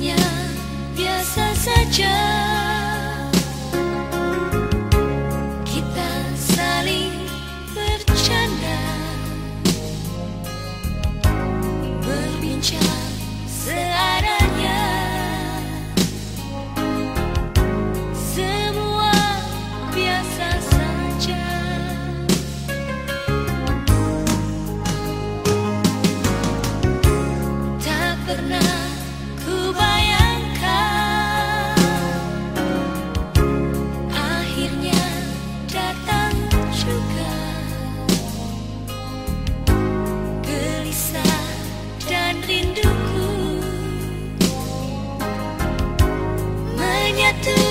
hanya biasa saja. to